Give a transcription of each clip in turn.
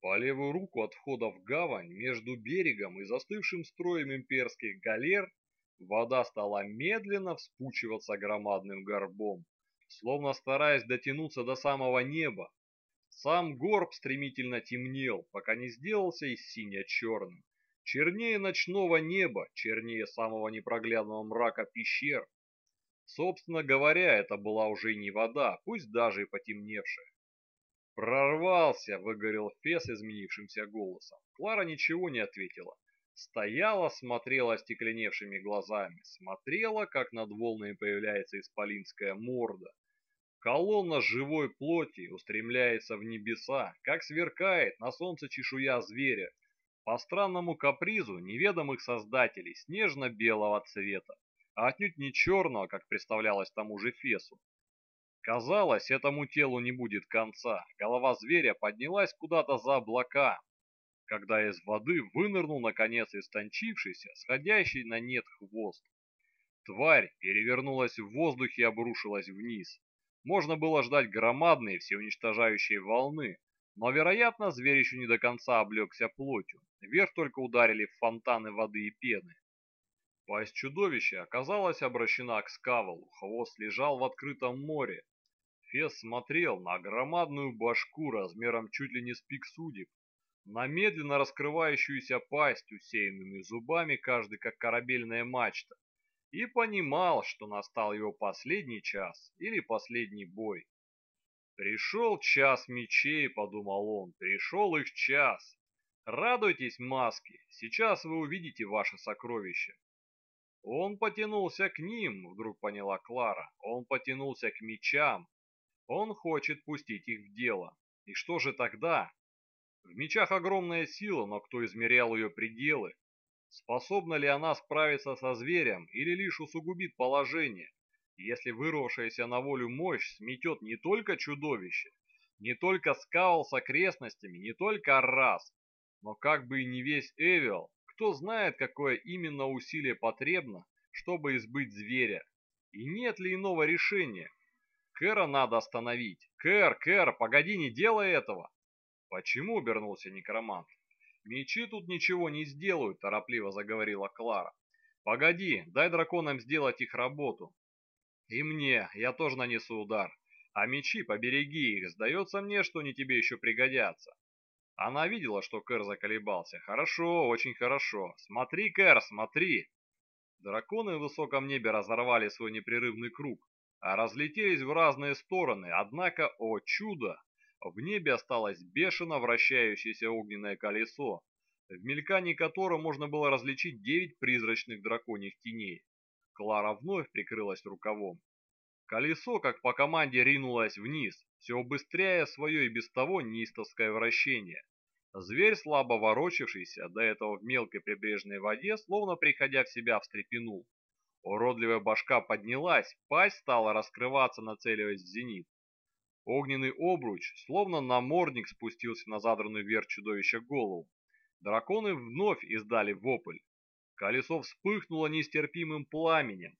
По левую руку от входа в гавань, между берегом и застывшим строем имперских галер, вода стала медленно вспучиваться громадным горбом, словно стараясь дотянуться до самого неба. Сам горб стремительно темнел, пока не сделался и сине-черным, чернее ночного неба, чернее самого непроглядного мрака пещер. Собственно говоря, это была уже не вода, пусть даже и потемневшая. «Прорвался!» — выгорел Фес изменившимся голосом. Клара ничего не ответила. Стояла, смотрела остекленевшими глазами, смотрела, как над волнами появляется исполинская морда. Колонна живой плоти устремляется в небеса, как сверкает на солнце чешуя зверя, по странному капризу неведомых создателей снежно-белого цвета, а отнюдь не черного, как представлялось тому же Фесу. Казалось, этому телу не будет конца. Голова зверя поднялась куда-то за облака, когда из воды вынырнул наконец истончившийся, сходящий на нет хвост. Тварь перевернулась в воздухе и обрушилась вниз. Можно было ждать громадной всеуничтожающей волны, но, вероятно, зверь еще не до конца облегся плотью. Вверх только ударили фонтаны воды и пены. Пасть чудовища оказалась обращена к скаволу, хвост лежал в открытом море, Фес смотрел на громадную башку размером чуть ли не с пик судеб, на медленно раскрывающуюся пасть, усеянными зубами, каждый как корабельная мачта, и понимал, что настал его последний час или последний бой. «Пришел час мечей», — подумал он, — «пришел их час. Радуйтесь, маски, сейчас вы увидите ваше сокровище». Он потянулся к ним, вдруг поняла Клара, он потянулся к мечам, он хочет пустить их в дело. И что же тогда? В мечах огромная сила, но кто измерял ее пределы? Способна ли она справиться со зверем или лишь усугубит положение, если вырвавшаяся на волю мощь сметет не только чудовище, не только скал с окрестностями, не только Аррас, но как бы и не весь Эвиал, кто знает, какое именно усилие потребно, чтобы избыть зверя, и нет ли иного решения, Кэра надо остановить. Кэр, Кэр, погоди, не делай этого. Почему обернулся некромант? Мечи тут ничего не сделают, торопливо заговорила Клара. Погоди, дай драконам сделать их работу. И мне, я тоже нанесу удар. А мечи побереги их, сдается мне, что они тебе еще пригодятся. Она видела, что Кэр заколебался. Хорошо, очень хорошо. Смотри, Кэр, смотри. Драконы в высоком небе разорвали свой непрерывный круг, а разлетелись в разные стороны, однако, о чудо, в небе осталось бешено вращающееся огненное колесо, в мелькании которого можно было различить девять призрачных драконьих теней. Клара вновь прикрылась рукавом. Колесо, как по команде, ринулось вниз, все убыстряя свое и без того неистовское вращение. Зверь, слабо ворочавшийся до этого в мелкой прибрежной воде, словно приходя в себя, встрепенул. Уродливая башка поднялась, пасть стала раскрываться, нацеливаясь в зенит. Огненный обруч, словно намордник, спустился на задранную вверх чудовища голову. Драконы вновь издали вопль. Колесо вспыхнуло нестерпимым пламенем.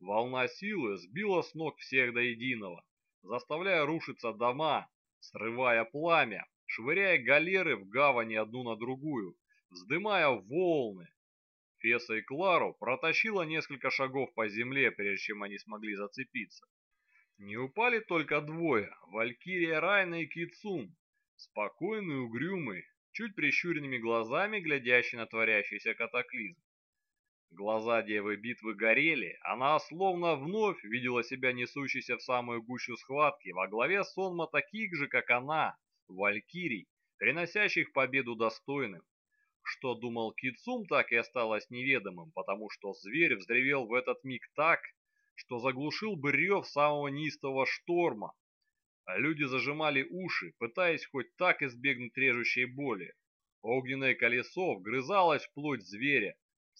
Волна силы сбила с ног всех до единого, заставляя рушиться дома, срывая пламя, швыряя галеры в гавани одну на другую, вздымая волны, Феса и Клару протащило несколько шагов по земле, прежде чем они смогли зацепиться. Не упали только двое, Валькирия Райна и Кицум, спокойный, угрюмый, чуть прищуренными глазами, глядящий на творящийся катаклизм. Глаза девы битвы горели, она словно вновь видела себя несущейся в самую гущу схватки во главе сонма таких же, как она, валькирий, приносящих победу достойным. Что думал Кицум, так и осталось неведомым, потому что зверь взревел в этот миг так, что заглушил бы рев самого неистого шторма. Люди зажимали уши, пытаясь хоть так избегнуть режущей боли. Огненное колесо вгрызалось в плоть зверя.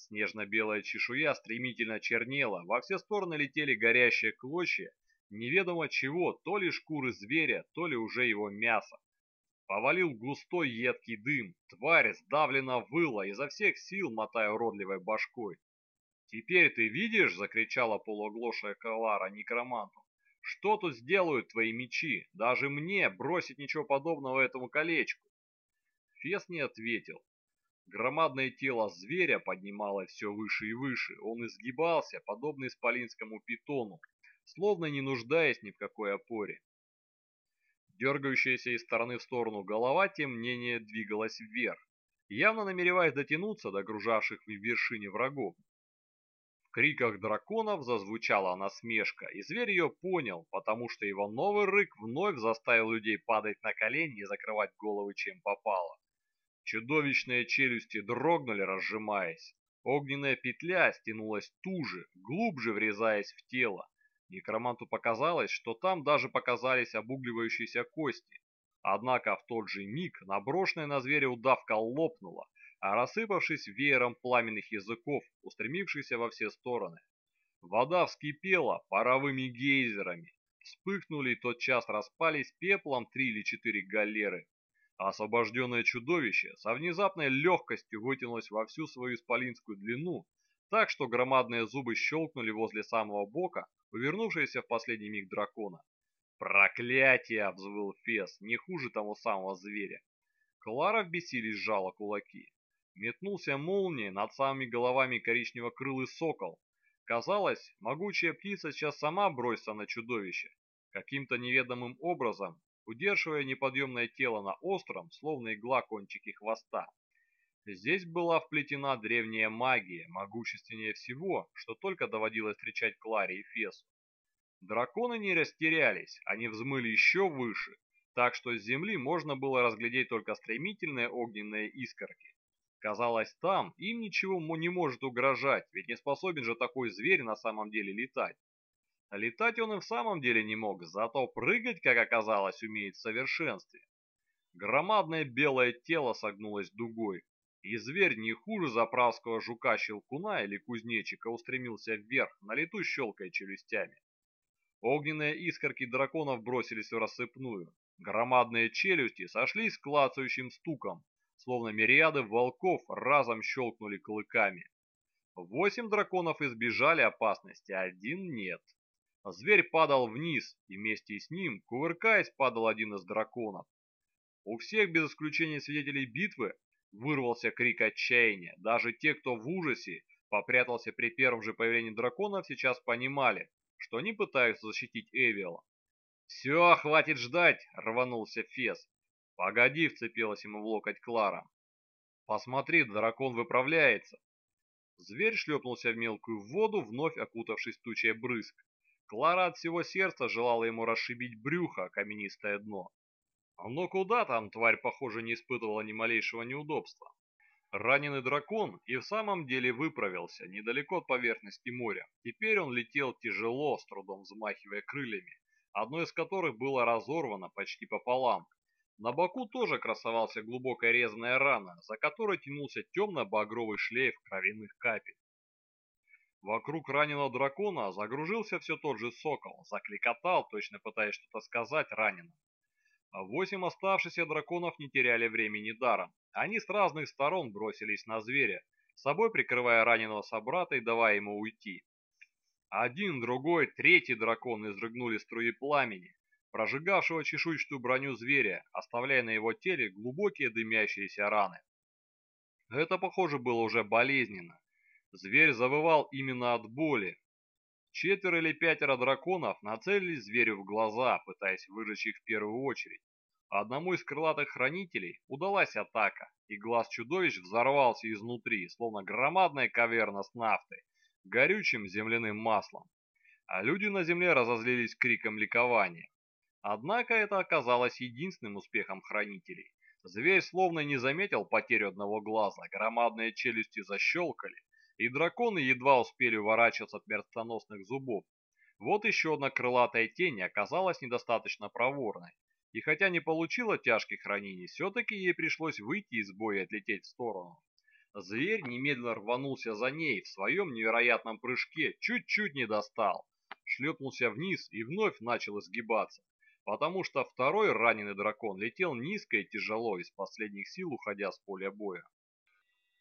Снежно-белая чешуя стремительно чернела, во все стороны летели горящие клочья, неведомо чего, то ли шкуры зверя, то ли уже его мясо. Повалил густой едкий дым, тварь сдавленно выла, изо всех сил мотая уродливой башкой. «Теперь ты видишь?» — закричала полуоглошая Калара некроманту. «Что тут сделают твои мечи? Даже мне бросить ничего подобного этому колечку!» Фес не ответил. Громадное тело зверя поднималось все выше и выше. Он изгибался, подобно исполинскому питону, словно не нуждаясь ни в какой опоре. Дергающаяся из стороны в сторону голова, тем не менее, двигалась вверх, явно намереваясь дотянуться до окружавших в вершине врагов. В криках драконов зазвучала насмешка, и зверь ее понял, потому что его новый рык вновь заставил людей падать на колени и закрывать головы чем попало. Чудовищные челюсти дрогнули, разжимаясь. Огненная петля стянулась туже, глубже врезаясь в тело, Некроманту показалось, что там даже показались обугливающиеся кости. Однако в тот же миг наброшенная на зверя удавка лопнула, а рассыпавшись веером пламенных языков, устремившихся во все стороны. Вода вскипела паровыми гейзерами, вспыхнули и тотчас распались пеплом три или четыре галеры. Освобожденное чудовище со внезапной легкостью вытянулось во всю свою исполинскую длину, так что громадные зубы щелкнули возле самого бока, увернувшиеся в последний миг дракона. «Проклятие!» — взвыл Фес, не хуже того самого зверя. Клара в бессилии сжала кулаки. Метнулся молнией над самыми головами коричнево-крылый сокол. Казалось, могучая птица сейчас сама бросится на чудовище, каким-то неведомым образом, удерживая неподъемное тело на остром, словно игла кончики хвоста. Здесь была вплетена древняя магия, могущественнее всего, что только доводилось встречать Кларе и Фесу. Драконы не растерялись, они взмыли еще выше, так что с земли можно было разглядеть только стремительные огненные искорки. Казалось, там им ничего не может угрожать, ведь не способен же такой зверь на самом деле летать. Летать он и в самом деле не мог, зато прыгать, как оказалось, умеет в совершенстве. Громадное белое тело согнулось дугой, и зверь не хуже заправского жука-щелкуна или кузнечика устремился вверх, на лету щелкая челюстями. Огненные искорки драконов бросились в рассыпную. Громадные челюсти сошлись с клацающим стуком, словно мириады волков разом щелкнули клыками. Восемь драконов избежали опасности, один нет. Зверь падал вниз, и вместе с ним, кувыркаясь, падал один из драконов. У всех без исключения свидетелей битвы Вырвался крик отчаяния. Даже те, кто в ужасе попрятался при первом же появлении драконов, сейчас понимали, что они пытаются защитить Эвиэла. «Все, хватит ждать!» — рванулся Фес. «Погоди!» — вцепилась ему в локоть Клара. «Посмотри, дракон выправляется!» Зверь шлепнулся в мелкую воду, вновь окутавшись тучей брызг. Клара от всего сердца желала ему расшибить брюхо, каменистое дно. Но куда там тварь, похоже, не испытывала ни малейшего неудобства. Раненый дракон и в самом деле выправился недалеко от поверхности моря. Теперь он летел тяжело, с трудом взмахивая крыльями, одно из которых было разорвано почти пополам. На боку тоже красовался глубокая резаная рана, за которой тянулся темно-багровый шлейф кровяных капель. Вокруг раненого дракона загружился все тот же сокол, закликотал, точно пытаясь что-то сказать раненому. А восемь оставшихся драконов не теряли времени даром. Они с разных сторон бросились на зверя, собой прикрывая раненого собрата и давая ему уйти. Один, другой, третий дракон изрыгнули струи пламени, прожигавшего чешуйчатую броню зверя, оставляя на его теле глубокие дымящиеся раны. Это, похоже, было уже болезненно. Зверь завывал именно от боли, Четверо или пятеро драконов нацелились зверю в глаза, пытаясь выжечь их в первую очередь. Одному из крылатых хранителей удалась атака, и глаз чудовищ взорвался изнутри, словно громадная каверна с нафтой, горючим земляным маслом. А люди на земле разозлились криком ликования. Однако это оказалось единственным успехом хранителей. Зверь словно не заметил потерю одного глаза, громадные челюсти защелкали, и драконы едва успели уворачиваться от смертоносных зубов. Вот еще одна крылатая тень оказалась недостаточно проворной, и хотя не получила тяжких ранений, все-таки ей пришлось выйти из боя и отлететь в сторону. Зверь немедленно рванулся за ней в своем невероятном прыжке, чуть-чуть не достал, шлепнулся вниз и вновь начал изгибаться, потому что второй раненый дракон летел низко и тяжело, из последних сил уходя с поля боя.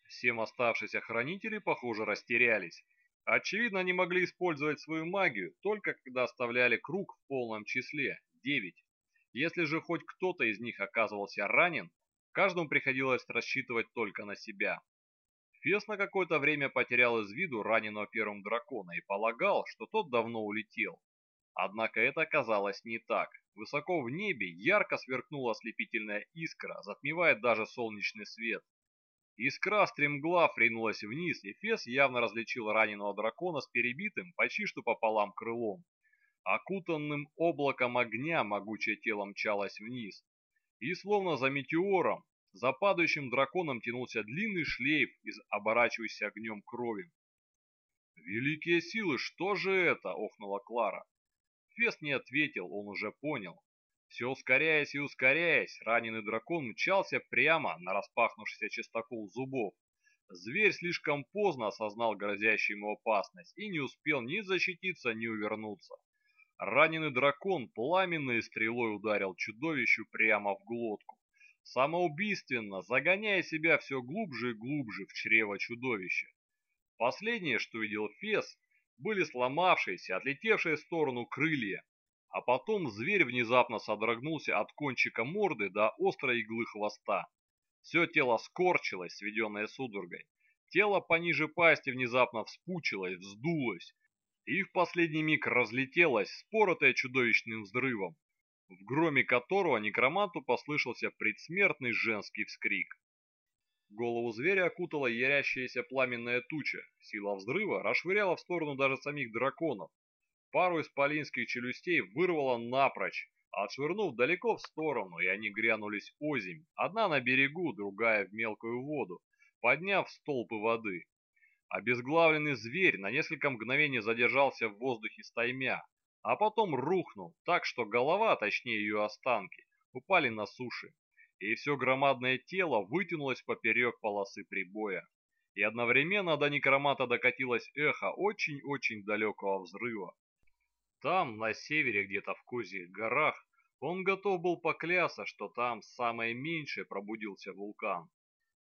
Семь оставшиеся хранители, похоже, растерялись. Очевидно, они могли использовать свою магию только когда оставляли круг в полном числе – девять. Если же хоть кто-то из них оказывался ранен, Каждому приходилось рассчитывать только на себя. Фес на какое-то время потерял из виду раненого первым дракона и полагал, что тот давно улетел. Однако это оказалось не так. Высоко в небе ярко сверкнула ослепительная искра, затмевая даже солнечный свет. Искра стремглав ринулась вниз, и Фес явно различил раненого дракона с перебитым, почти что пополам крылом. Окутанным облаком огня могучее тело мчалось вниз. И словно за метеором, за падающим драконом тянулся длинный шлейф из оборачивающейся огнем крови. «Великие силы, что же это?» — охнула Клара. Фест не ответил, он уже понял. Все ускоряясь и ускоряясь, раненый дракон мчался прямо на распахнувшийся чистокол зубов. Зверь слишком поздно осознал грозящую ему опасность и не успел ни защититься, ни увернуться. Раненый дракон пламенной стрелой ударил чудовищу прямо в глотку, самоубийственно загоняя себя все глубже и глубже в чрево чудовища. Последнее, что видел Фес, были сломавшиеся, отлетевшие в сторону крылья, а потом зверь внезапно содрогнулся от кончика морды до острой иглы хвоста. Все тело скорчилось, сведенное судорогой. Тело пониже пасти внезапно вспучилось, вздулось, и в последний миг разлетелось, споротое чудовищным взрывом, в громе которого некроманту послышался предсмертный женский вскрик. Голову зверя окутала ярящаяся пламенная туча. Сила взрыва расшвыряла в сторону даже самих драконов. Пару исполинских челюстей вырвала напрочь, отшвырнув далеко в сторону, и они грянулись озимь, одна на берегу, другая в мелкую воду, подняв столпы воды. Обезглавленный зверь на несколько мгновений задержался в воздухе стаймя, а потом рухнул, так что голова, точнее ее останки, упали на суше и все громадное тело вытянулось поперек полосы прибоя. И одновременно до некромата докатилось эхо очень-очень далекого взрыва. Там, на севере, где-то в Козьих горах, он готов был поклясться, что там самое меньшее пробудился вулкан.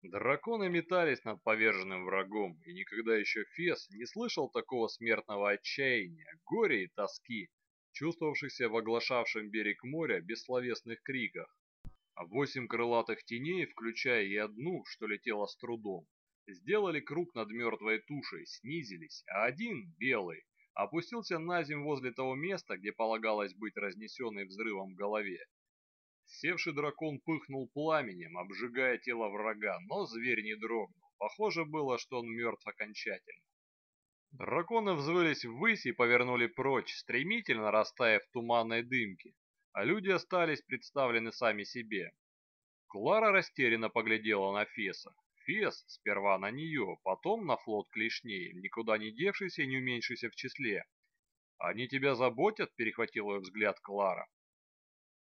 Драконы метались над поверженным врагом, и никогда еще Фес не слышал такого смертного отчаяния, горя и тоски, чувствовавшихся в оглашавшем берег моря бессловесных криках. А восемь крылатых теней, включая и одну, что летела с трудом, сделали круг над мертвой тушей, снизились, а один, белый, опустился на землю возле того места, где полагалось быть разнесенной взрывом голове. Севший дракон пыхнул пламенем, обжигая тело врага, но зверь не дрогнул. Похоже было, что он мертв окончательно. Драконы взвылись ввысь и повернули прочь, стремительно растая в туманной дымке а люди остались представлены сами себе. Клара растерянно поглядела на Феса. Фес сперва на нее, потом на флот клешней, никуда не девшийся и не уменьшийся в числе. «Они тебя заботят?» – перехватила ее взгляд Клара.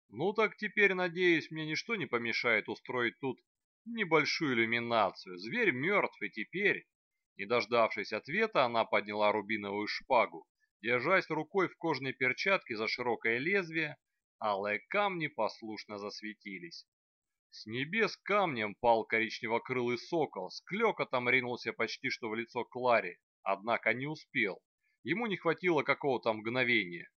«Ну так теперь, надеюсь, мне ничто не помешает устроить тут небольшую иллюминацию. Зверь мертв, и теперь...» Не дождавшись ответа, она подняла рубиновую шпагу, держась рукой в кожаной перчатке за широкое лезвие, Алые камни послушно засветились. С небес камнем пал коричнево-крылый сокол, с клёкотом ринулся почти что в лицо Кларе, однако не успел. Ему не хватило какого-то мгновения.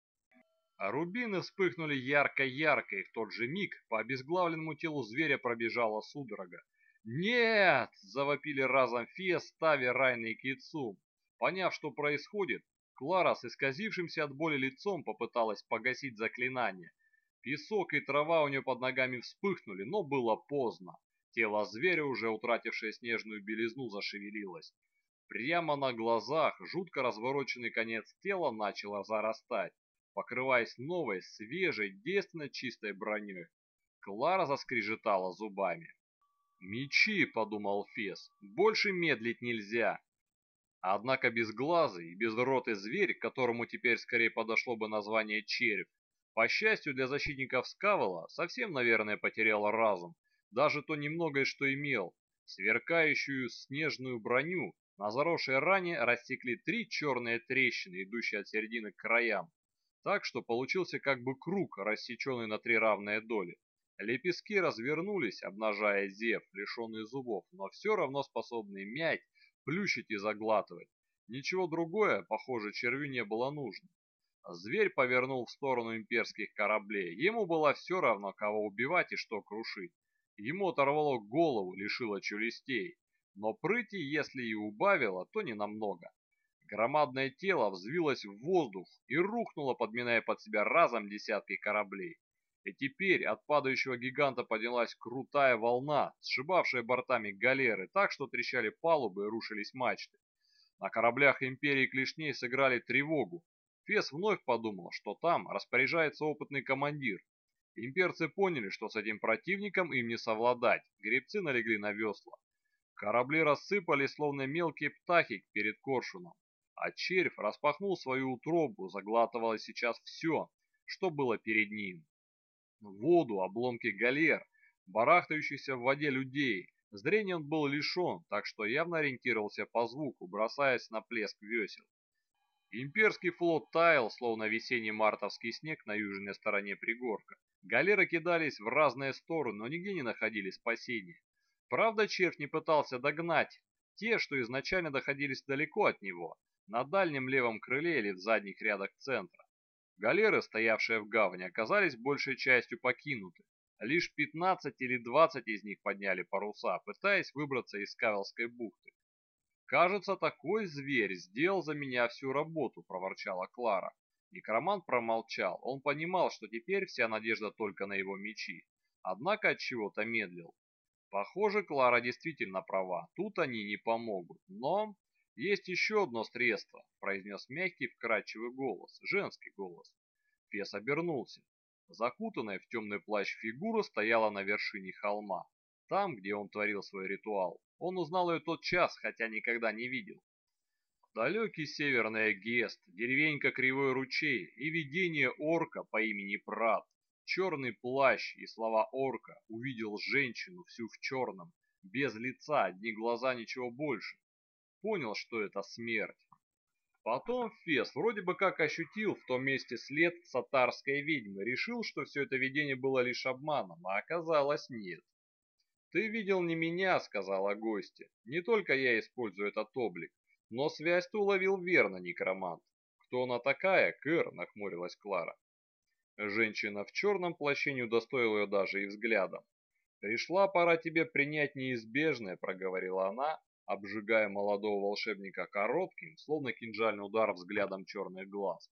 А рубины вспыхнули ярко-ярко, и в тот же миг по обезглавленному телу зверя пробежала судорога. «Нет!» – завопили разом фея, ставя Райна и Кицу. Поняв, что происходит, Клара с исказившимся от боли лицом попыталась погасить заклинание, Песок и трава у нее под ногами вспыхнули, но было поздно. Тело зверя, уже утратившее снежную белизну, зашевелилось. Прямо на глазах жутко развороченный конец тела начал зарастать, покрываясь новой, свежей, девственно чистой броней. Клара заскрежетала зубами. «Мечи!» — подумал Фес. «Больше медлить нельзя!» Однако безглазый и безротый зверь, которому теперь скорее подошло бы название червь, по счастью для защитников Скавола, совсем, наверное, потерял разум. Даже то немногое, что имел. Сверкающую снежную броню на заросшей ране растекли три черные трещины, идущие от середины к краям. Так что получился как бы круг, рассеченный на три равные доли. Лепестки развернулись, обнажая зев, лишенный зубов, но все равно способный мять, плющить и заглатывать. Ничего другое, похоже, червю не было нужно. Зверь повернул в сторону имперских кораблей. Ему было все равно, кого убивать и что крушить. Ему оторвало голову, лишило челюстей, но прыти, если и убавило, то не намного. Громадное тело взвилось в воздух и рухнуло, подминая под себя разом десятки кораблей. И теперь от падающего гиганта поднялась крутая волна, сшибавшая бортами галеры так, что трещали палубы и рушились мачты. На кораблях Империи Клешней сыграли тревогу. Фес вновь подумал, что там распоряжается опытный командир. Имперцы поняли, что с этим противником им не совладать, гребцы налегли на весла. Корабли рассыпались, словно мелкие птахи перед коршуном, а червь распахнул свою утробу, заглатывая сейчас все, что было перед ним. Воду, обломки галер, барахтающихся в воде людей. Зрения он был лишен, так что явно ориентировался по звуку, бросаясь на плеск весел. Имперский флот таял, словно весенний мартовский снег на южной стороне пригорка. Галеры кидались в разные стороны, но нигде не находили спасения. Правда, червь не пытался догнать те, что изначально находились далеко от него, на дальнем левом крыле или в задних рядах центра. Галеры, стоявшие в гавани, оказались большей частью покинуты. Лишь 15 или 20 из них подняли паруса, пытаясь выбраться из Кавелской бухты. «Кажется, такой зверь сделал за меня всю работу», — проворчала Клара. Некромант промолчал. Он понимал, что теперь вся надежда только на его мечи. Однако от чего-то медлил. Похоже, Клара действительно права. Тут они не помогут. Но «Есть еще одно средство», — произнес мягкий вкрадчивый голос, женский голос. Фес обернулся. Закутанная в темный плащ фигура стояла на вершине холма, там, где он творил свой ритуал. Он узнал ее тот час, хотя никогда не видел. Далекий северный Гест, деревенька Кривой ручей и видение орка по имени Прат. Черный плащ и слова орка увидел женщину всю в черном, без лица, одни глаза, ничего больше понял, что это смерть. Потом Фес вроде бы как ощутил в том месте след сатарской ведьмы, решил, что все это видение было лишь обманом, а оказалось нет. «Ты видел не меня», — сказала гостья. «Не только я использую этот облик, но связь ты уловил верно, некромант». «Кто она такая, Кэр?» — нахмурилась Клара. Женщина в черном плаще не удостоила ее даже и взглядом. «Пришла пора тебе принять неизбежное», — проговорила она, обжигая молодого волшебника коротким, словно кинжальный удар взглядом черных глаз.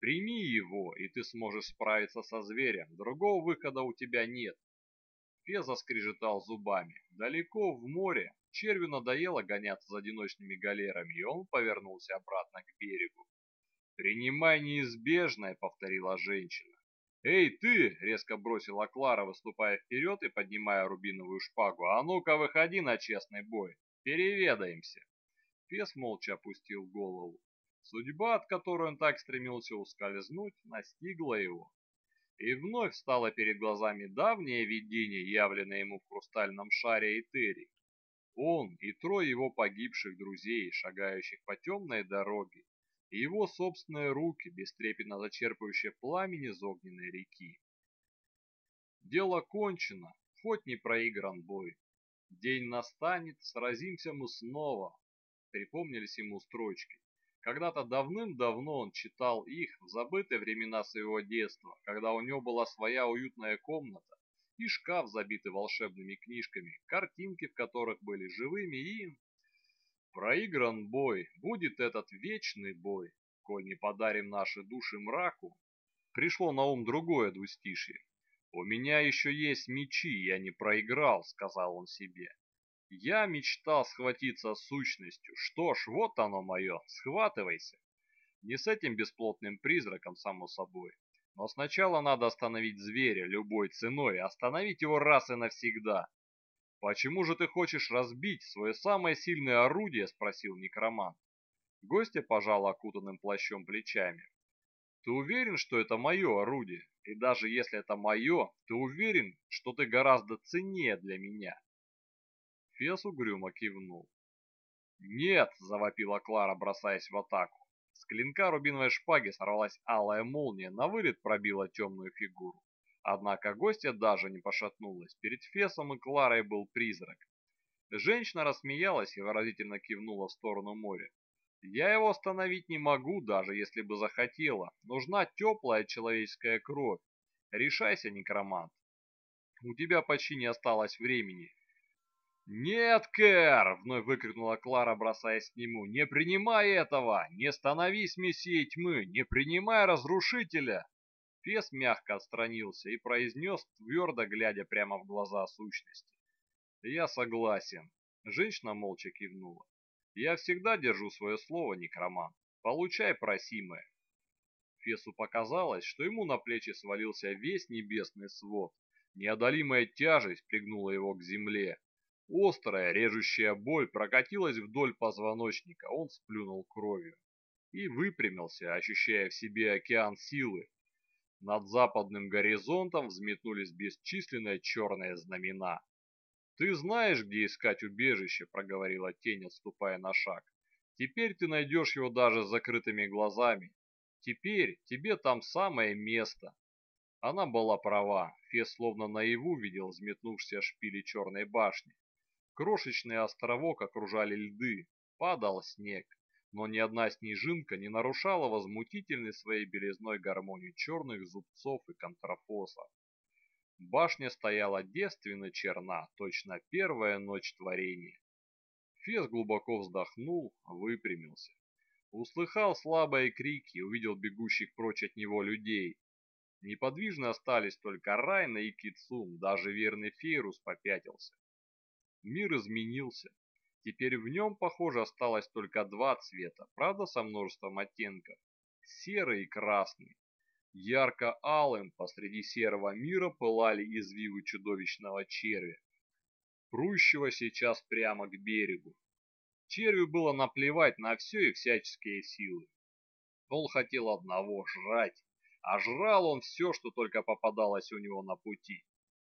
«Прими его, и ты сможешь справиться со зверем. Другого выхода у тебя нет». Феза скрежетал зубами. Далеко в море червю надоело гоняться за одиночными галерами, и он повернулся обратно к берегу. «Принимай неизбежное», — повторила женщина. «Эй, ты!» — резко бросила Клара, выступая вперед и поднимая рубиновую шпагу. «А ну-ка, выходи на честный бой!» Переведаемся. Пес молча опустил голову. Судьба, от которой он так стремился ускользнуть, настигла его. И вновь стало перед глазами давнее видение, явленное ему в хрустальном шаре Этери. Он и трое его погибших друзей, шагающих по темной дороге, и его собственные руки, бестрепетно зачерпывающие пламень из огненной реки. Дело кончено, хоть не проигран бой. День настанет, сразимся мы снова. Припомнились ему строчки. Когда-то давным-давно он читал их в забытые времена своего детства, когда у него была своя уютная комната и шкаф, забитый волшебными книжками, картинки в которых были живыми и... Проигран бой, будет этот вечный бой, коль не подарим наши души мраку. Пришло на ум другое двустишье. «У меня еще есть мечи, я не проиграл», — сказал он себе. «Я мечтал схватиться с сущностью. Что ж, вот оно мое, схватывайся». Не с этим бесплотным призраком, само собой. Но сначала надо остановить зверя любой ценой, остановить его раз и навсегда. «Почему же ты хочешь разбить свое самое сильное орудие?» – спросил некромант. Гостья пожала окутанным плащом плечами. Ты уверен, что это мое орудие? И даже если это мое, ты уверен, что ты гораздо ценнее для меня?» Фес угрюмо кивнул. «Нет!» – завопила Клара, бросаясь в атаку. С клинка рубиновой шпаги сорвалась алая молния, на вылет пробила темную фигуру. Однако гостья даже не пошатнулась. Перед Фесом и Кларой был призрак. Женщина рассмеялась и выразительно кивнула в сторону моря. Я его остановить не могу, даже если бы захотела. Нужна теплая человеческая кровь. Решайся, некромант. У тебя почти не осталось времени. «Нет, Кэр!» — вновь выкрикнула Клара, бросаясь к нему. «Не принимай этого! Не становись мессией тьмы! Не принимай разрушителя!» Фес мягко отстранился и произнес, твердо глядя прямо в глаза сущности. «Я согласен». Женщина молча кивнула. «Я всегда держу свое слово, некромант. Получай просимое». Фесу показалось, что ему на плечи свалился весь небесный свод. Неодолимая тяжесть пригнула его к земле. Острая, режущая боль прокатилась вдоль позвоночника, он сплюнул кровью и выпрямился, ощущая в себе океан силы. Над западным горизонтом взметнулись бесчисленные черные знамена. «Ты знаешь, где искать убежище», — проговорила тень, отступая на шаг. «Теперь ты найдешь его даже с закрытыми глазами. Теперь тебе там самое место». Она была права. Фес словно наяву видел взметнувшиеся шпили черной башни. Крошечный островок окружали льды, падал снег, но ни одна снежинка не нарушала возмутительной своей белизной гармонию черных зубцов и контрафосов. Башня стояла девственно черна, точно первая ночь творения. Фес глубоко вздохнул, выпрямился. Услыхал слабые крики, увидел бегущих прочь от него людей. Неподвижно остались только Райна и Кицум, даже верный Фейрус попятился. Мир изменился. Теперь в нем, похоже, осталось только два цвета, правда со множеством оттенков. Серый и красный. Ярко-алым посреди серого мира пылали извивы чудовищного червя, прущего сейчас прямо к берегу. Червю было наплевать на все и всяческие силы. Он хотел одного — жрать, а жрал он все, что только попадалось у него на пути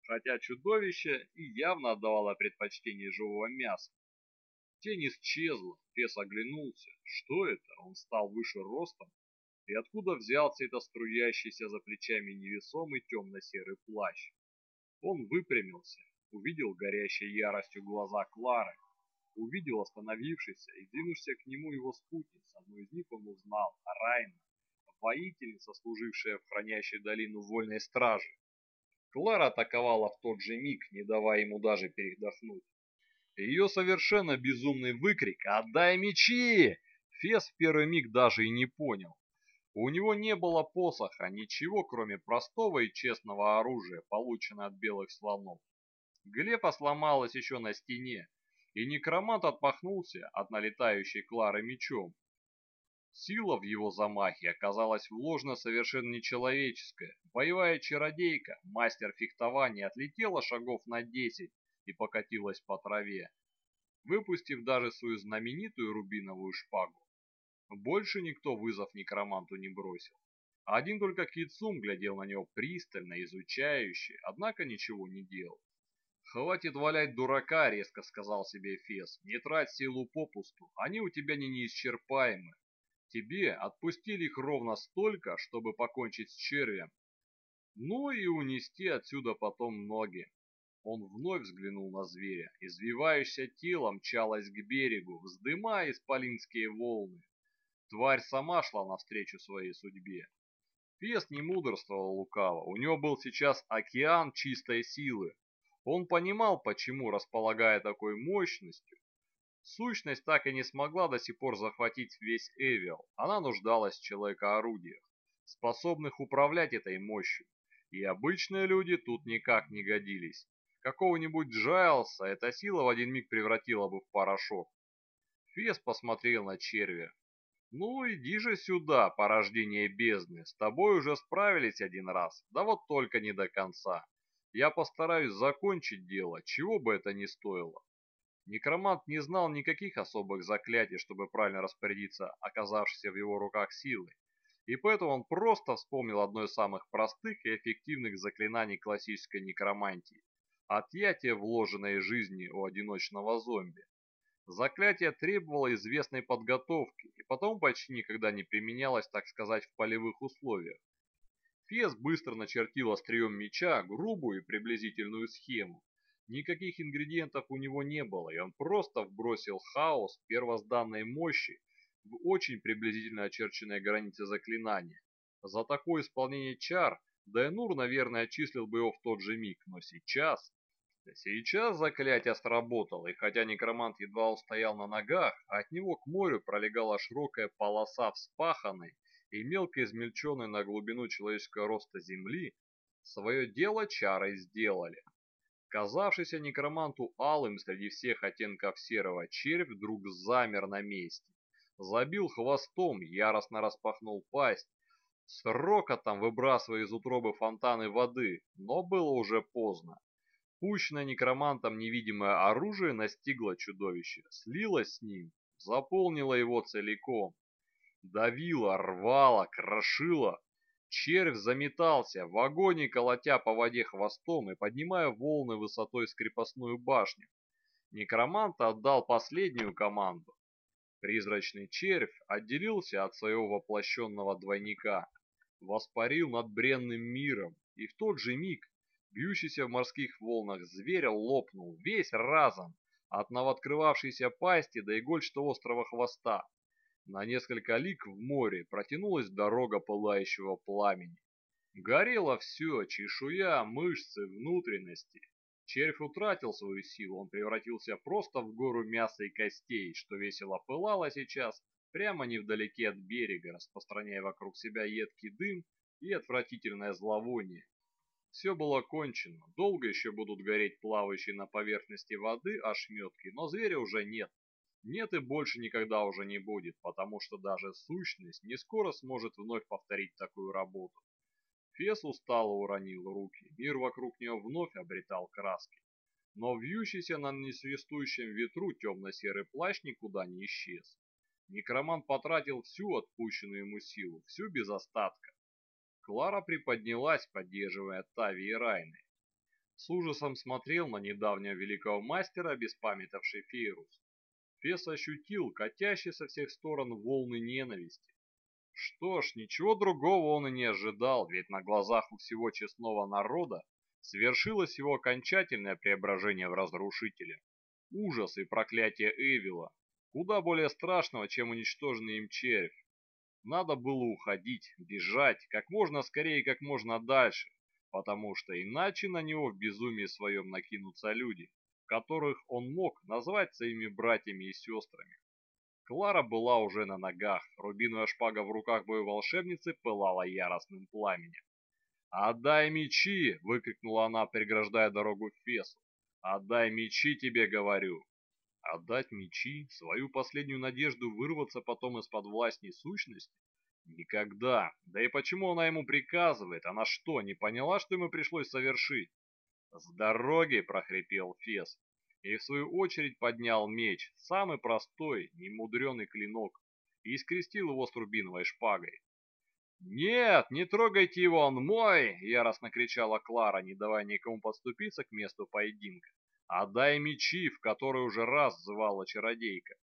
хотя чудовище и явно отдавало предпочтение живого мяса. Тень исчезла, Фес оглянулся. Что это? Он стал выше ростом? И откуда взялся этот струящийся за плечами невесомый темно-серый плащ? Он выпрямился, увидел горящей яростью глаза Клары, увидел остановившийся и двинувшийся к нему его спутниц. Одну из них он узнал, Райна, воительница, служившая в хранящей долину вольной стражи. Клара атаковала в тот же миг, не давая ему даже передохнуть. Ее совершенно безумный выкрик «Отдай мечи!» Фес в первый миг даже и не понял. У него не было посоха, ничего, кроме простого и честного оружия, полученного от белых слонов. Глефа сломалась еще на стене, и некромант отмахнулся от налетающей Клары мечом, Сила в его замахе оказалась вложена совершенно нечеловеческая. Боевая чародейка, мастер фехтования, отлетела шагов на десять и покатилась по траве, выпустив даже свою знаменитую рубиновую шпагу. Больше никто вызов некроманту не бросил. Один только Кицум глядел на него пристально, изучающе, однако ничего не делал. «Хватит валять дурака», — резко сказал себе Фес. «Не трать силу попусту, они у тебя не неисчерпаемы. Тебе отпустили их ровно столько, чтобы покончить с червем. Ну и унести отсюда потом ноги. Он вновь взглянул на зверя. Извивающееся тело мчалось к берегу, вздымая исполинские волны. Тварь сама шла навстречу своей судьбе. Пес не мудрствовал лукаво, у него был сейчас океан чистой силы. Он понимал, почему, располагая такой мощностью, Сущность так и не смогла до сих пор захватить весь Эвиал. Она нуждалась в человека-орудиях, способных управлять этой мощью. И обычные люди тут никак не годились. Какого-нибудь Джайлса эта сила в один миг превратила бы в порошок. Фес посмотрел на червя. «Ну, иди же сюда, порождение бездны. С тобой уже справились один раз, да вот только не до конца. Я постараюсь закончить дело, чего бы это ни стоило». Некромант не знал никаких особых заклятий, чтобы правильно распорядиться оказавшейся в его руках силой, и поэтому он просто вспомнил одно из самых простых и эффективных заклинаний классической некромантии – отъятие вложенной жизни у одиночного зомби. Заклятие требовало известной подготовки и потом почти никогда не применялось, так сказать, в полевых условиях. Фес быстро начертил острием меча грубую и приблизительную схему, Никаких ингредиентов у него не было, и он просто вбросил хаос первозданной мощи в очень приблизительно очерченные границы заклинания. За такое исполнение чар Дайнур, наверное, отчислил бы его в тот же миг, но сейчас... Сейчас заклятие сработало, и хотя некромант едва устоял на ногах, от него к морю пролегала широкая полоса вспаханной и мелко измельченной на глубину человеческого роста земли, свое дело чары сделали. Казавшийся некроманту алым среди всех оттенков серого, червь вдруг замер на месте. Забил хвостом, яростно распахнул пасть, с рокотом выбрасывая из утробы фонтаны воды, но было уже поздно. Пущенное некромантом невидимое оружие настигло чудовище, слилось с ним, заполнило его целиком. Давило, рвало, крошило, Червь заметался, в агонии колотя по воде хвостом и поднимая волны высотой с крепостную башню. Некромант отдал последнюю команду. Призрачный червь отделился от своего воплощенного двойника, воспарил над бренным миром, и в тот же миг бьющийся в морских волнах зверь лопнул весь разом от новооткрывавшейся пасти до игольчатого острого хвоста. На несколько лик в море протянулась дорога пылающего пламени. Горело все, чешуя, мышцы, внутренности. Червь утратил свою силу, он превратился просто в гору мяса и костей, что весело пылало сейчас прямо невдалеке от берега, распространяя вокруг себя едкий дым и отвратительное зловоние. Все было кончено, долго еще будут гореть плавающие на поверхности воды ошметки, но зверя уже нет. Нет и больше никогда уже не будет, потому что даже сущность не скоро сможет вновь повторить такую работу. Фес устало уронил руки, мир вокруг нее вновь обретал краски. Но вьющийся на несвистующем ветру темно-серый плащ никуда не исчез. Некромант потратил всю отпущенную ему силу, всю без остатка. Клара приподнялась, поддерживая Тави и Райны. С ужасом смотрел на недавнего великого мастера, беспамятовший Фейрус. Фес ощутил катящие со всех сторон волны ненависти. Что ж, ничего другого он и не ожидал, ведь на глазах у всего честного народа свершилось его окончательное преображение в разрушителя. Ужас и проклятие Эвила, куда более страшного, чем уничтоженный им червь. Надо было уходить, бежать, как можно скорее и как можно дальше, потому что иначе на него в безумии своем накинутся люди которых он мог назвать своими братьями и сестрами. Клара была уже на ногах, рубиновая шпага в руках боевой волшебницы пылала яростным пламенем. «Отдай мечи!» — выкрикнула она, преграждая дорогу Фесу. «Отдай мечи, тебе говорю!» Отдать мечи, свою последнюю надежду вырваться потом из-под власти сущности? Никогда. Да и почему она ему приказывает? Она что, не поняла, что ему пришлось совершить? «С дороги!» — прохрипел Фес. И в свою очередь поднял меч, самый простой, немудренный клинок, и скрестил его с рубиновой шпагой. «Нет, не трогайте его, он мой!» — яростно кричала Клара, не давая никому подступиться к месту поединка. «Отдай мечи, в которые уже раз звала чародейка!»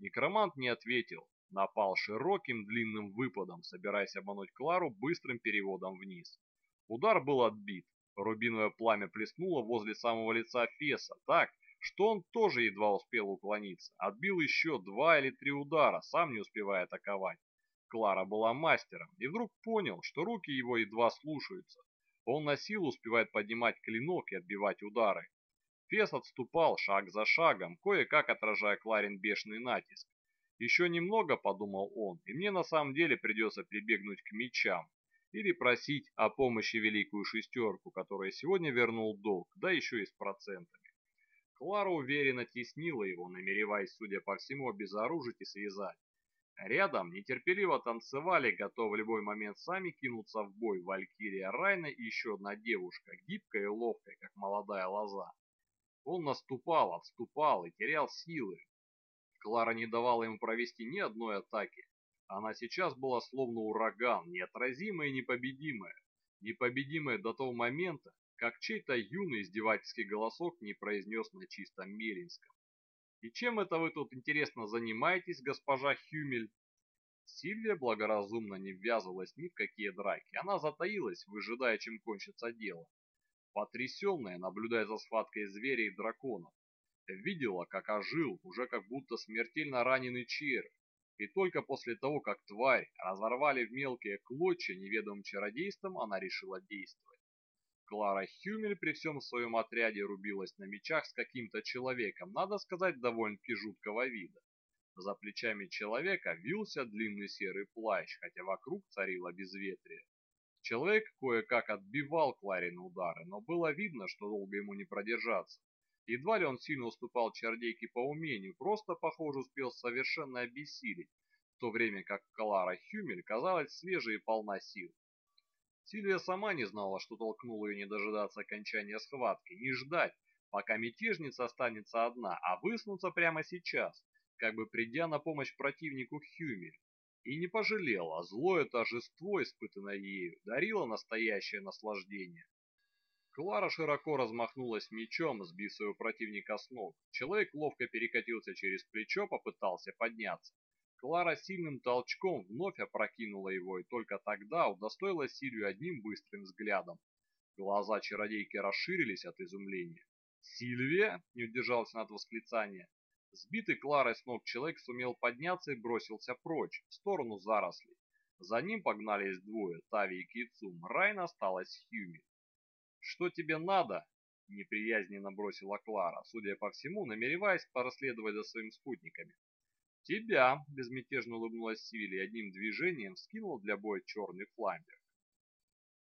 Некромант не ответил, напал широким длинным выпадом, собираясь обмануть Клару быстрым переводом вниз. Удар был отбит, Рубиновое пламя плеснуло возле самого лица Феса так, что он тоже едва успел уклониться. Отбил еще два или три удара, сам не успевая атаковать. Клара была мастером и вдруг понял, что руки его едва слушаются. Он на силу успевает поднимать клинок и отбивать удары. Фес отступал шаг за шагом, кое-как отражая Кларин бешеный натиск. Еще немного, подумал он, и мне на самом деле придется прибегнуть к мечам или просить о помощи великую шестерку, которая сегодня вернул долг, да еще и с процентами. Клара уверенно теснила его, намереваясь, судя по всему, обезоружить и связать. Рядом нетерпеливо танцевали, готовы в любой момент сами кинуться в бой Валькирия Райна и еще одна девушка, гибкая и ловкая, как молодая лоза. Он наступал, отступал и терял силы. Клара не давала ему провести ни одной атаки, она сейчас была словно ураган, неотразимая и непобедимая. Непобедимая до того момента, как чей-то юный издевательский голосок не произнес на чистом Мелинском. «И чем это вы тут, интересно, занимаетесь, госпожа Хюмель?» Сильвия благоразумно не ввязывалась ни в какие драки. Она затаилась, выжидая, чем кончится дело. Потрясенная, наблюдая за схваткой зверя и драконов, видела, как ожил, уже как будто смертельно раненый червь, И только после того, как тварь разорвали в мелкие клочья неведомым чародейством, она решила действовать. Клара Хюмель при всем своем отряде рубилась на мечах с каким-то человеком, надо сказать, довольно-таки жуткого вида. За плечами человека вился длинный серый плащ, хотя вокруг царило безветрие. Человек кое-как отбивал Кларин удары, но было видно, что долго ему не продержаться. Едва ли он сильно уступал чародейке по умению, просто, похоже, успел совершенно обессилить, в то время как Клара Хюмель казалась свежей и полна сил. Сильвия сама не знала, что толкнуло ее не дожидаться окончания схватки, не ждать, пока мятежница останется одна, а выснуться прямо сейчас, как бы придя на помощь противнику Хюмель. И не пожалела, злое торжество, испытанное ею, дарило настоящее наслаждение. Клара широко размахнулась мечом, сбив своего противника с ног. Человек ловко перекатился через плечо, попытался подняться. Клара сильным толчком вновь опрокинула его и только тогда удостоила Силью одним быстрым взглядом. Глаза чародейки расширились от изумления. «Сильвия?» — не удержался от восклицания. Сбитый Кларой с ног человек сумел подняться и бросился прочь, в сторону зарослей. За ним погнались двое, Тави и Кицум. Райн осталась Хьюми. «Что тебе надо?» — неприязненно бросила Клара, судя по всему, намереваясь проследовать за своими спутниками. «Тебя!» — безмятежно улыбнулась Сивиль и одним движением скинул для боя черный фламбер.